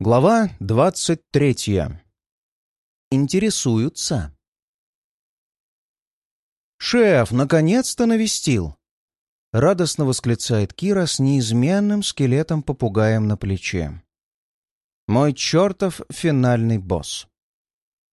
Глава двадцать третья. Интересуются. «Шеф, наконец-то навестил!» Радостно восклицает Кира с неизменным скелетом-попугаем на плече. «Мой чертов финальный босс!»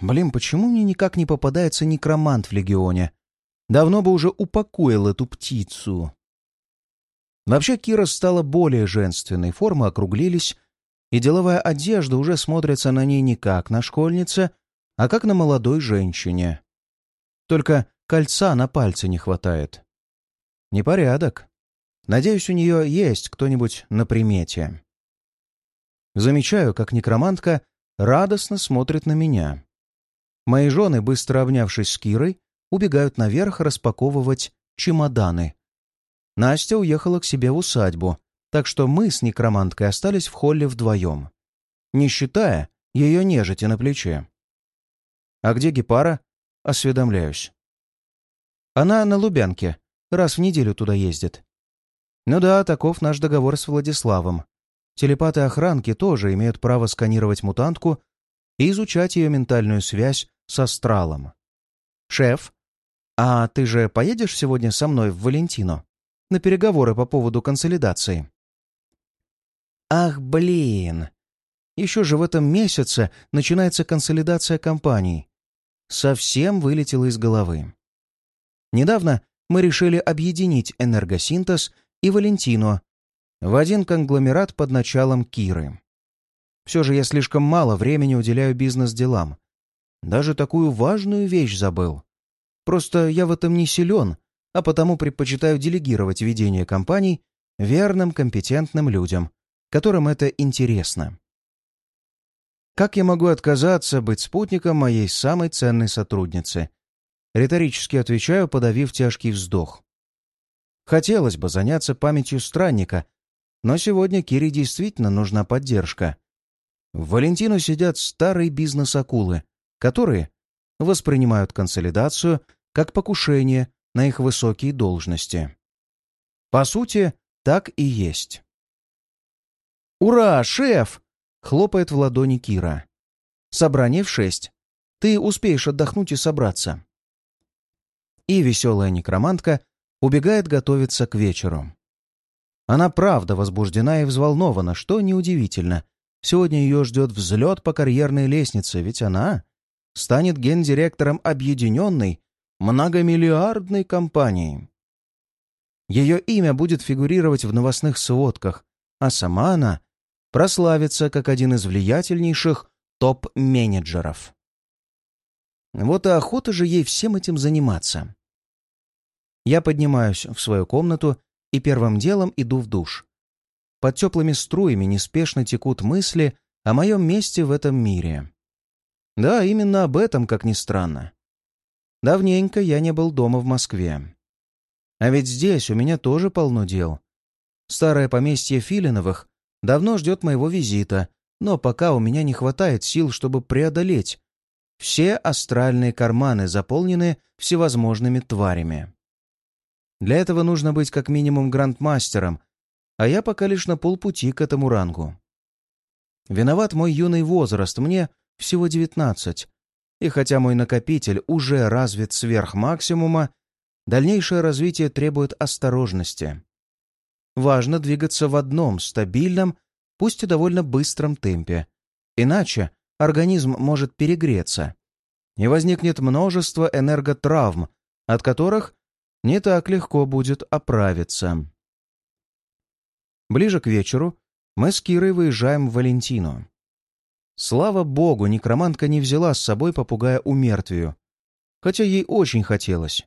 Блин, почему мне никак не попадается некромант в Легионе? Давно бы уже упокоил эту птицу. Вообще Кира стала более женственной, формы округлились, и деловая одежда уже смотрится на ней не как на школьнице, а как на молодой женщине. Только кольца на пальце не хватает. Непорядок. Надеюсь, у нее есть кто-нибудь на примете. Замечаю, как некромантка радостно смотрит на меня. Мои жены, быстро обнявшись с Кирой, убегают наверх распаковывать чемоданы. Настя уехала к себе в усадьбу, так что мы с некроманткой остались в холле вдвоем, не считая ее нежити на плече. «А где Гепара?» — осведомляюсь. «Она на Лубянке, раз в неделю туда ездит». «Ну да, таков наш договор с Владиславом. Телепаты охранки тоже имеют право сканировать мутантку и изучать ее ментальную связь с астралом. «Шеф, а ты же поедешь сегодня со мной в Валентино на переговоры по поводу консолидации?» Ах, блин! Еще же в этом месяце начинается консолидация компаний. Совсем вылетело из головы. Недавно мы решили объединить энергосинтез и Валентино в один конгломерат под началом Киры. Все же я слишком мало времени уделяю бизнес-делам. Даже такую важную вещь забыл. Просто я в этом не силен, а потому предпочитаю делегировать ведение компаний верным, компетентным людям, которым это интересно. Как я могу отказаться быть спутником моей самой ценной сотрудницы? Риторически отвечаю, подавив тяжкий вздох. Хотелось бы заняться памятью странника, но сегодня Кире действительно нужна поддержка. В Валентину сидят старые бизнес-акулы, которые воспринимают консолидацию как покушение на их высокие должности. По сути, так и есть. «Ура, шеф!» — хлопает в ладони Кира. «Собрание в шесть. Ты успеешь отдохнуть и собраться». И веселая некромантка убегает готовиться к вечеру. Она правда возбуждена и взволнована, что неудивительно. Сегодня ее ждет взлет по карьерной лестнице, ведь она станет гендиректором объединенной многомиллиардной компании. Ее имя будет фигурировать в новостных сводках, а сама она прославится как один из влиятельнейших топ-менеджеров. Вот и охота же ей всем этим заниматься. Я поднимаюсь в свою комнату и первым делом иду в душ. Под теплыми струями неспешно текут мысли о моем месте в этом мире. Да, именно об этом, как ни странно. Давненько я не был дома в Москве. А ведь здесь у меня тоже полно дел. Старое поместье Филиновых давно ждет моего визита, но пока у меня не хватает сил, чтобы преодолеть. Все астральные карманы заполнены всевозможными тварями. Для этого нужно быть как минимум грандмастером, а я пока лишь на полпути к этому рангу. Виноват мой юный возраст, мне всего девятнадцать, и хотя мой накопитель уже развит сверх максимума, дальнейшее развитие требует осторожности важно двигаться в одном стабильном, пусть и довольно быстром темпе. Иначе организм может перегреться, и возникнет множество энерготравм, от которых не так легко будет оправиться. Ближе к вечеру мы с Кирой выезжаем в Валентину. Слава богу, некромантка не взяла с собой попугая у мертвию, хотя ей очень хотелось.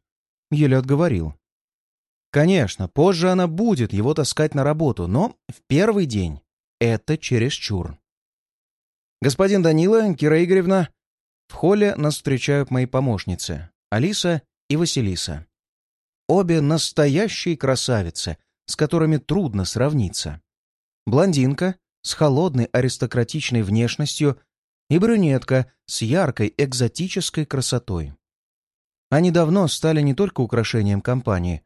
Еле отговорил. Конечно, позже она будет его таскать на работу, но в первый день это чересчур. «Господин Данила, Кира Игоревна...» В холле нас встречают мои помощницы, Алиса и Василиса. Обе настоящие красавицы, с которыми трудно сравниться. Блондинка с холодной аристократичной внешностью и брюнетка с яркой экзотической красотой. Они давно стали не только украшением компании,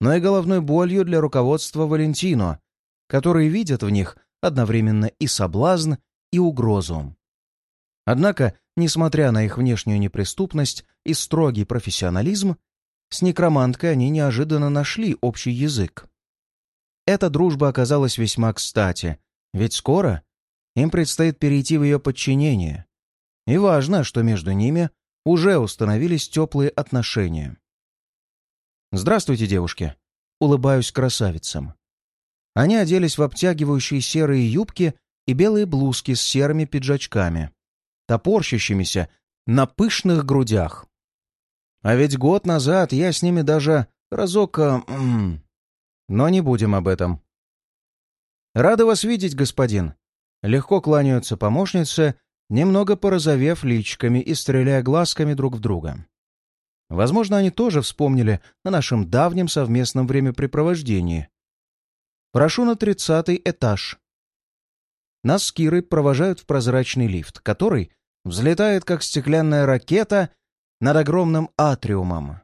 но и головной болью для руководства Валентино, которые видят в них одновременно и соблазн, и угрозу. Однако, несмотря на их внешнюю неприступность и строгий профессионализм, с некроманткой они неожиданно нашли общий язык. Эта дружба оказалась весьма кстати, ведь скоро им предстоит перейти в ее подчинение. И важно, что между ними уже установились теплые отношения. «Здравствуйте, девушки!» — улыбаюсь красавицам. Они оделись в обтягивающие серые юбки и белые блузки с серыми пиджачками, топорщащимися на пышных грудях. А ведь год назад я с ними даже разок... Э, но не будем об этом. «Рада вас видеть, господин!» Легко кланяются помощницы, немного порозовев личиками и стреляя глазками друг в друга. Возможно, они тоже вспомнили о нашем давнем совместном времяпрепровождении. Прошу на тридцатый этаж. Нас с Кирой провожают в прозрачный лифт, который взлетает, как стеклянная ракета, над огромным атриумом.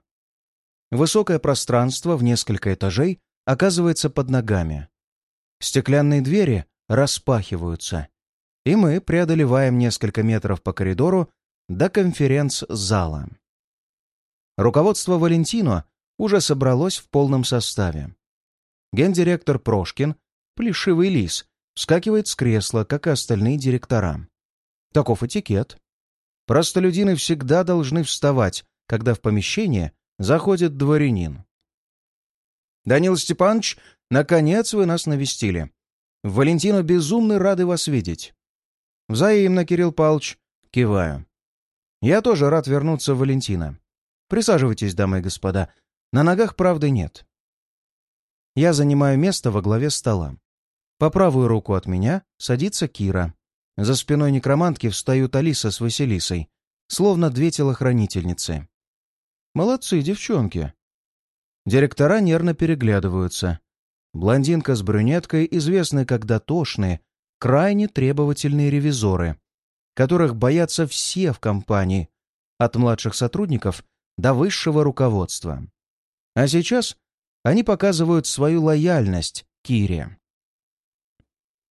Высокое пространство в несколько этажей оказывается под ногами. Стеклянные двери распахиваются, и мы преодолеваем несколько метров по коридору до конференц-зала. Руководство Валентино уже собралось в полном составе. Гендиректор Прошкин, плешивый лис, вскакивает с кресла, как и остальные директора. Таков этикет. Простолюдины всегда должны вставать, когда в помещение заходит дворянин. «Данил Степанович, наконец вы нас навестили. Валентина безумно рады вас видеть». «Взаимно, Кирилл Павлович». Киваю. «Я тоже рад вернуться в Валентина. Присаживайтесь, дамы и господа. На ногах правды нет. Я занимаю место во главе стола. По правую руку от меня садится Кира. За спиной некромантки встают Алиса с Василисой, словно две телохранительницы. Молодцы, девчонки. Директора нервно переглядываются. Блондинка с брюнеткой известны как дотошные, крайне требовательные ревизоры, которых боятся все в компании, от младших сотрудников до высшего руководства. А сейчас они показывают свою лояльность Кире.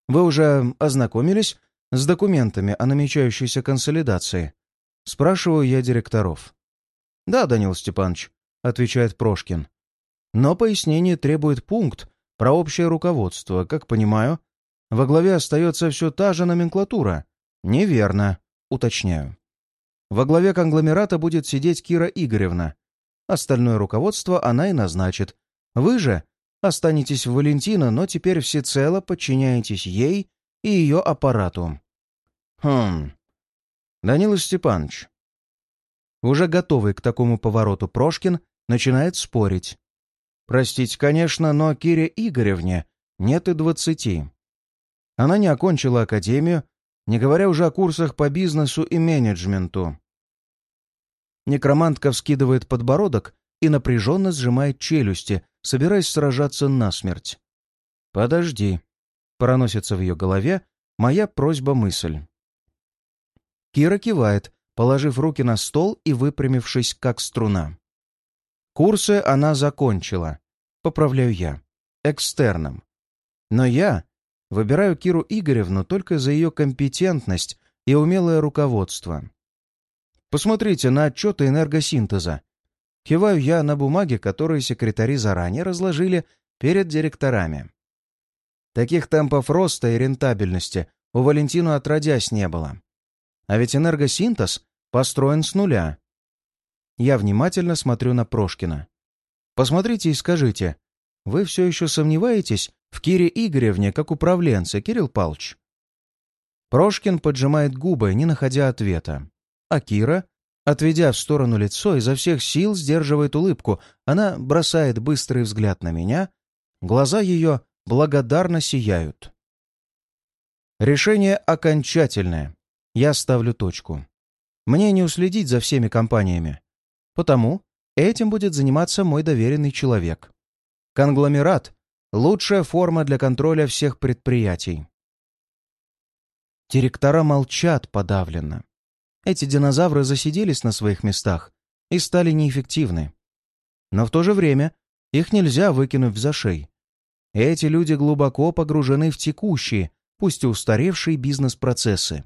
Вы уже ознакомились с документами о намечающейся консолидации? Спрашиваю я директоров. Да, Данил Степанович, отвечает Прошкин. Но пояснение требует пункт про общее руководство. Как понимаю, во главе остается все та же номенклатура. Неверно, уточняю. Во главе конгломерата будет сидеть Кира Игоревна. Остальное руководство она и назначит. Вы же останетесь в Валентина, но теперь всецело подчиняетесь ей и ее аппарату. Хм. Данила Степанович. Уже готовый к такому повороту Прошкин начинает спорить. Простите, конечно, но Кире Игоревне нет и двадцати. Она не окончила академию, не говоря уже о курсах по бизнесу и менеджменту. Некромантка вскидывает подбородок и напряженно сжимает челюсти, собираясь сражаться насмерть. «Подожди», — проносится в ее голове моя просьба-мысль. Кира кивает, положив руки на стол и выпрямившись, как струна. Курсы она закончила, поправляю я, экстерном. Но я Выбираю Киру Игоревну только за ее компетентность и умелое руководство. Посмотрите на отчеты энергосинтеза. Киваю я на бумаге, которые секретари заранее разложили перед директорами. Таких темпов роста и рентабельности у Валентину отродясь не было. А ведь энергосинтез построен с нуля. Я внимательно смотрю на Прошкина. Посмотрите и скажите, вы все еще сомневаетесь в Кире Игоревне как управленце, Кирилл Палч. Прошкин поджимает губы, не находя ответа. А Кира, отведя в сторону лицо, изо всех сил сдерживает улыбку. Она бросает быстрый взгляд на меня. Глаза ее благодарно сияют. Решение окончательное. Я ставлю точку. Мне не уследить за всеми компаниями. Потому этим будет заниматься мой доверенный человек. Конгломерат Лучшая форма для контроля всех предприятий. Директора молчат подавленно. Эти динозавры засиделись на своих местах и стали неэффективны. Но в то же время их нельзя выкинуть в зашей. Эти люди глубоко погружены в текущие, пусть и устаревшие бизнес-процессы.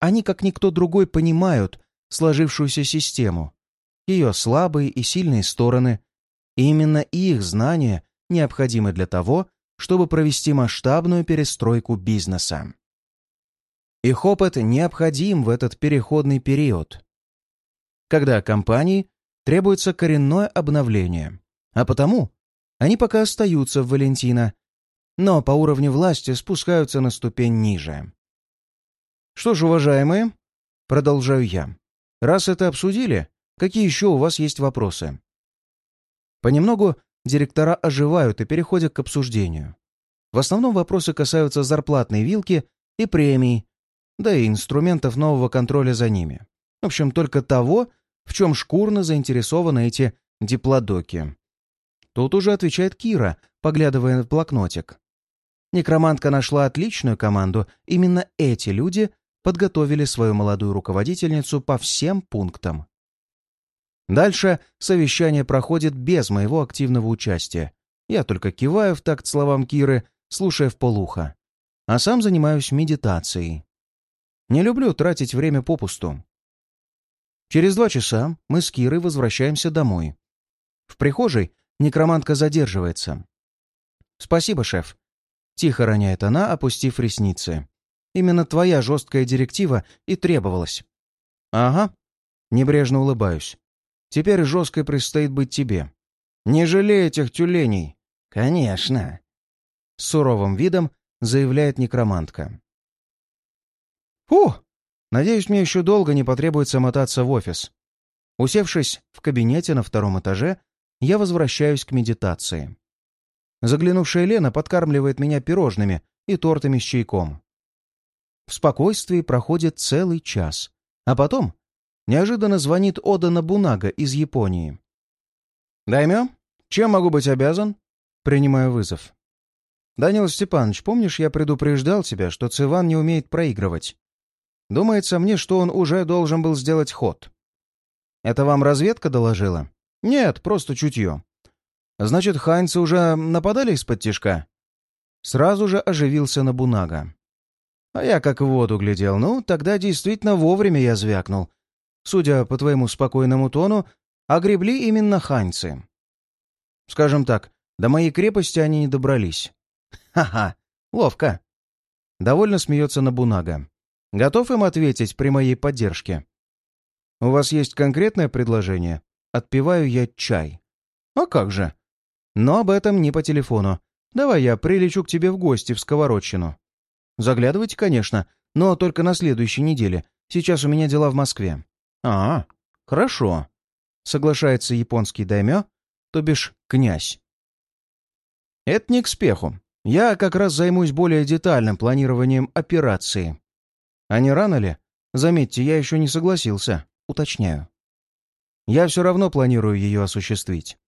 Они, как никто другой, понимают сложившуюся систему, ее слабые и сильные стороны, и именно их знания необходимы для того, чтобы провести масштабную перестройку бизнеса. Их опыт необходим в этот переходный период, когда компании требуется коренное обновление, а потому они пока остаются в Валентина, но по уровню власти спускаются на ступень ниже. Что ж, уважаемые, продолжаю я, раз это обсудили, какие еще у вас есть вопросы? Понемногу директора оживают и переходят к обсуждению. В основном вопросы касаются зарплатной вилки и премий, да и инструментов нового контроля за ними. В общем, только того, в чем шкурно заинтересованы эти диплодоки. Тут уже отвечает Кира, поглядывая в блокнотик. Некромантка нашла отличную команду. Именно эти люди подготовили свою молодую руководительницу по всем пунктам. Дальше совещание проходит без моего активного участия. Я только киваю в такт словам Киры, слушая в полухо. А сам занимаюсь медитацией. Не люблю тратить время попусту. Через два часа мы с Кирой возвращаемся домой. В прихожей некромантка задерживается. «Спасибо, шеф», — тихо роняет она, опустив ресницы. «Именно твоя жесткая директива и требовалась». «Ага», — небрежно улыбаюсь. Теперь жесткой предстоит быть тебе. Не жалей этих тюленей. Конечно. С суровым видом заявляет некромантка. Фу! Надеюсь, мне еще долго не потребуется мотаться в офис. Усевшись в кабинете на втором этаже, я возвращаюсь к медитации. Заглянувшая Лена подкармливает меня пирожными и тортами с чайком. В спокойствии проходит целый час, а потом Неожиданно звонит Ода Набунага из Японии. «Даймё, чем могу быть обязан?» Принимаю вызов. «Данил Степанович, помнишь, я предупреждал тебя, что Циван не умеет проигрывать? Думается мне, что он уже должен был сделать ход. Это вам разведка доложила? Нет, просто чутье. Значит, хайнцы уже нападали из-под тишка?» Сразу же оживился Набунага. А я как в воду глядел. Ну, тогда действительно вовремя я звякнул судя по твоему спокойному тону, огребли именно ханьцы. Скажем так, до моей крепости они не добрались. Ха-ха, ловко. Довольно смеется Набунага. Готов им ответить при моей поддержке? У вас есть конкретное предложение? Отпиваю я чай. А как же? Но об этом не по телефону. Давай я прилечу к тебе в гости в Сковородщину. Заглядывайте, конечно, но только на следующей неделе. Сейчас у меня дела в Москве. «А, хорошо», — соглашается японский даймё, то бишь князь. «Это не к спеху. Я как раз займусь более детальным планированием операции. А не рано ли? Заметьте, я еще не согласился, уточняю. Я все равно планирую ее осуществить.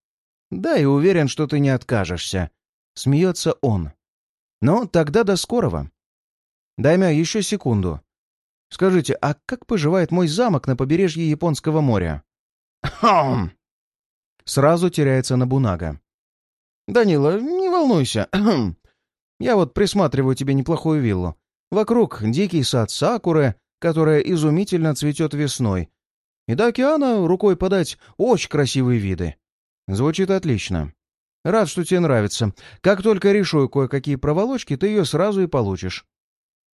Да, и уверен, что ты не откажешься. Смеется он. Но тогда до скорого. Даймя, еще секунду. Скажите, а как поживает мой замок на побережье Японского моря?» «Хм!» Сразу теряется Набунага. «Данила, не волнуйся. Я вот присматриваю тебе неплохую виллу. Вокруг дикий сад сакуры, которая изумительно цветет весной. И до океана рукой подать очень красивые виды. Звучит отлично. Рад, что тебе нравится. Как только решу кое-какие проволочки, ты ее сразу и получишь.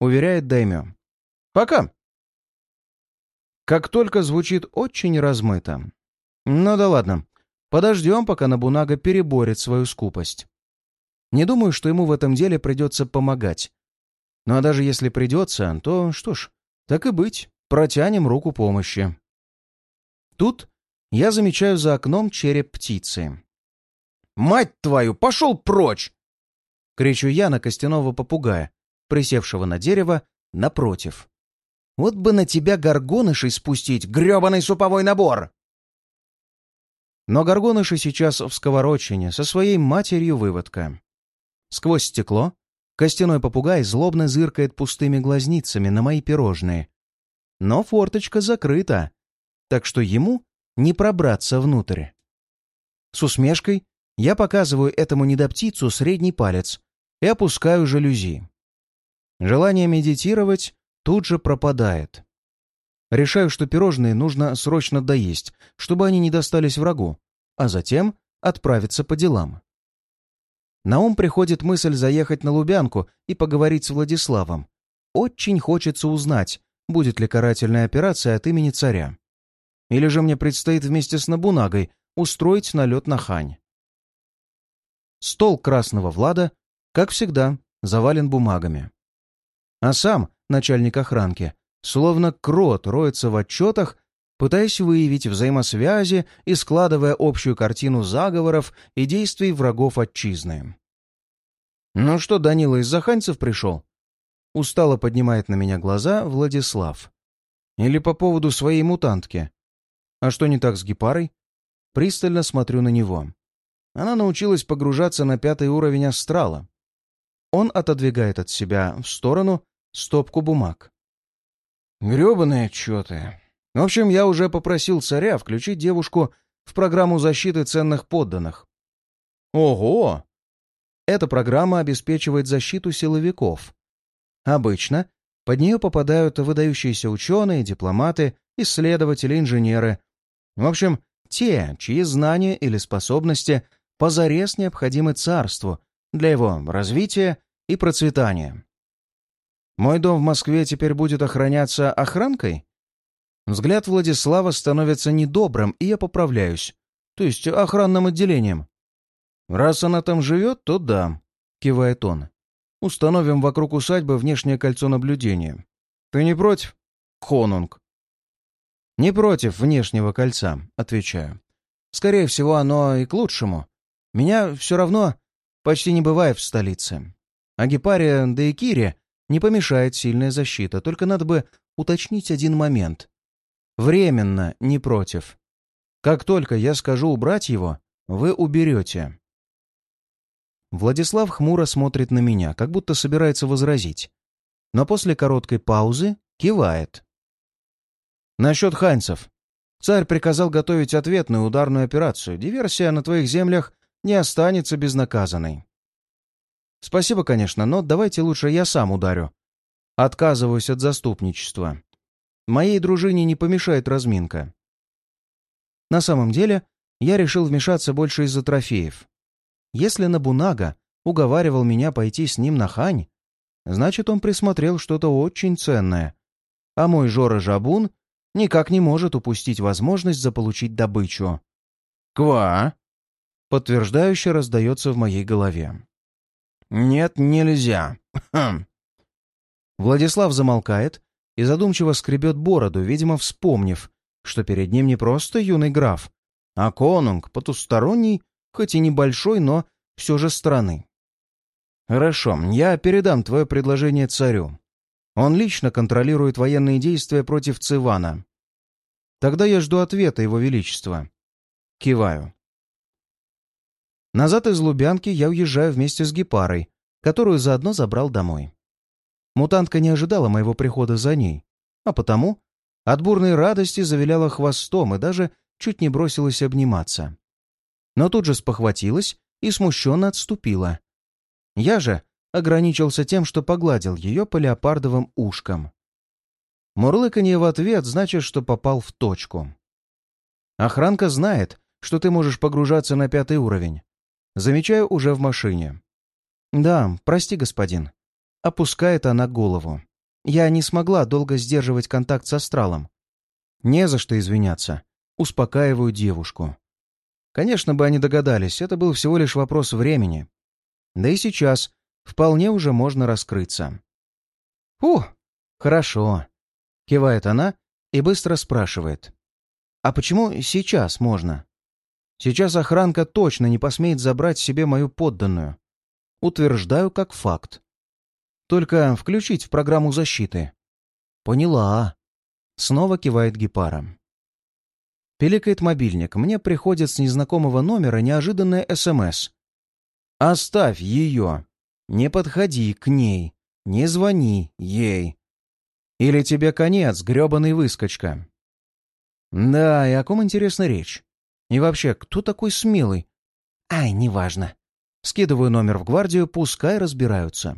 Уверяет Даймё. Пока. Как только звучит очень размыто. Ну да ладно. Подождем, пока Набунага переборет свою скупость. Не думаю, что ему в этом деле придется помогать. Ну а даже если придется, то что ж, так и быть, протянем руку помощи. Тут я замечаю за окном череп птицы. «Мать твою, пошел прочь!» Кричу я на костяного попугая, присевшего на дерево напротив. Вот бы на тебя горгонышей спустить, грёбаный суповой набор!» Но горгоныши сейчас в сковородчине со своей матерью-выводка. Сквозь стекло костяной попугай злобно зыркает пустыми глазницами на мои пирожные. Но форточка закрыта, так что ему не пробраться внутрь. С усмешкой я показываю этому недоптицу средний палец и опускаю жалюзи. Желание медитировать тут же пропадает. Решаю, что пирожные нужно срочно доесть, чтобы они не достались врагу, а затем отправиться по делам. На ум приходит мысль заехать на Лубянку и поговорить с Владиславом. Очень хочется узнать, будет ли карательная операция от имени царя. Или же мне предстоит вместе с Набунагой устроить налет на Хань. Стол красного Влада, как всегда, завален бумагами. А сам, начальник охранки, словно крот роется в отчетах, пытаясь выявить взаимосвязи и складывая общую картину заговоров и действий врагов отчизны. «Ну что, Данила из Заханцев пришел?» Устало поднимает на меня глаза Владислав. «Или по поводу своей мутантки?» «А что не так с Гепарой?» Пристально смотрю на него. Она научилась погружаться на пятый уровень астрала. Он отодвигает от себя в сторону стопку бумаг. Гребаные отчеты. В общем, я уже попросил царя включить девушку в программу защиты ценных подданных. Ого! Эта программа обеспечивает защиту силовиков. Обычно под нее попадают выдающиеся ученые, дипломаты, исследователи, инженеры. В общем, те, чьи знания или способности позарез необходимы царству для его развития и процветания. Мой дом в Москве теперь будет охраняться охранкой? Взгляд Владислава становится недобрым, и я поправляюсь. То есть охранным отделением. Раз она там живет, то да, кивает он. Установим вокруг усадьбы внешнее кольцо наблюдения. Ты не против? Хонунг. Не против внешнего кольца, отвечаю. Скорее всего, оно и к лучшему. Меня все равно почти не бывает в столице. А Гепаре да и Кире не помешает сильная защита, только надо бы уточнить один момент. Временно не против. Как только я скажу убрать его, вы уберете. Владислав хмуро смотрит на меня, как будто собирается возразить. Но после короткой паузы кивает. Насчет ханьцев. Царь приказал готовить ответную ударную операцию. Диверсия на твоих землях не останется безнаказанной. Спасибо, конечно, но давайте лучше я сам ударю. Отказываюсь от заступничества. Моей дружине не помешает разминка. На самом деле, я решил вмешаться больше из-за трофеев. Если Набунага уговаривал меня пойти с ним на Хань, значит, он присмотрел что-то очень ценное. А мой Жора Жабун никак не может упустить возможность заполучить добычу. «Ква!» — подтверждающе раздается в моей голове. «Нет, нельзя. Хм». Владислав замолкает и задумчиво скребет бороду, видимо, вспомнив, что перед ним не просто юный граф, а конунг, потусторонний, хоть и небольшой, но все же страны. «Хорошо, я передам твое предложение царю. Он лично контролирует военные действия против Цивана. Тогда я жду ответа его величества». Киваю. Назад из Лубянки я уезжаю вместе с Гепарой, которую заодно забрал домой. Мутантка не ожидала моего прихода за ней, а потому от бурной радости завиляла хвостом и даже чуть не бросилась обниматься. Но тут же спохватилась и смущенно отступила. Я же ограничился тем, что погладил ее по леопардовым ушкам. Мурлыканье в ответ значит, что попал в точку. Охранка знает, что ты можешь погружаться на пятый уровень, Замечаю уже в машине. «Да, прости, господин». Опускает она голову. Я не смогла долго сдерживать контакт с астралом. Не за что извиняться. Успокаиваю девушку. Конечно бы они догадались, это был всего лишь вопрос времени. Да и сейчас вполне уже можно раскрыться. «Фу, хорошо», — кивает она и быстро спрашивает. «А почему сейчас можно?» Сейчас охранка точно не посмеет забрать себе мою подданную. Утверждаю как факт. Только включить в программу защиты. Поняла. Снова кивает Гепара. Пиликает мобильник. Мне приходит с незнакомого номера неожиданное СМС. «Оставь ее. Не подходи к ней. Не звони ей. Или тебе конец, грёбаный выскочка». Да, и о ком интересна речь? И вообще, кто такой смелый? Ай, неважно. Скидываю номер в гвардию, пускай разбираются.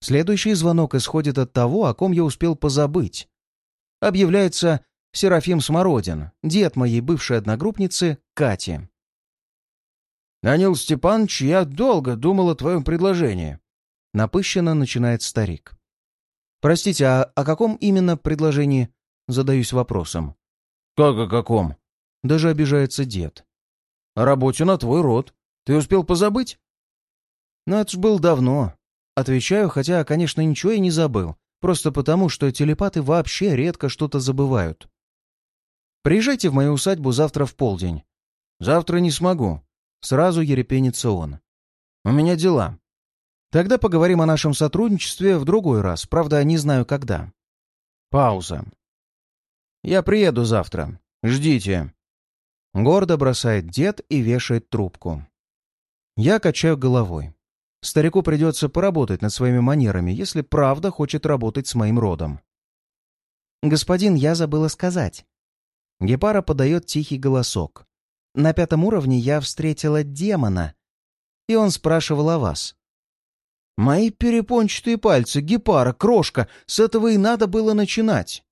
Следующий звонок исходит от того, о ком я успел позабыть. Объявляется Серафим Смородин, дед моей бывшей одногруппницы Кати. «Данил Степанович, я долго думал о твоем предложении», — напыщенно начинает старик. «Простите, а о каком именно предложении?» — задаюсь вопросом. «Как о каком?» — даже обижается дед. «О работе на твой род. Ты успел позабыть?» «Ну, это ж было давно». Отвечаю, хотя, конечно, ничего и не забыл. Просто потому, что телепаты вообще редко что-то забывают. Приезжайте в мою усадьбу завтра в полдень. Завтра не смогу. Сразу ерепенится он. У меня дела. Тогда поговорим о нашем сотрудничестве в другой раз, правда, не знаю когда. Пауза. Я приеду завтра. Ждите. Гордо бросает дед и вешает трубку. Я качаю головой. Старику придется поработать над своими манерами, если правда хочет работать с моим родом. «Господин, я забыла сказать». Гепара подает тихий голосок. На пятом уровне я встретила демона, и он спрашивал о вас. Мои перепончатые пальцы, гепара, крошка, с этого и надо было начинать.